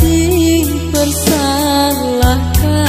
dipersalahkan.